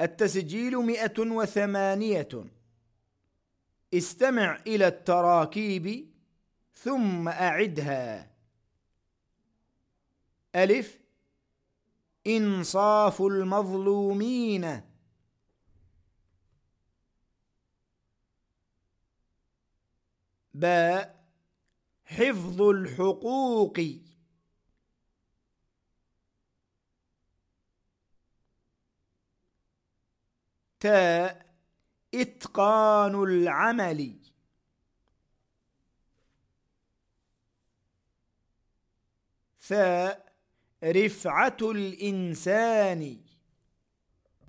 التسجيل مئة وثمانية. استمع إلى التراكيب ثم أعدها. ألف. إنصاف المظلومين. باء. حفظ الحقوق. تاء إتقان العمل. ثاء رفعة الإنسان.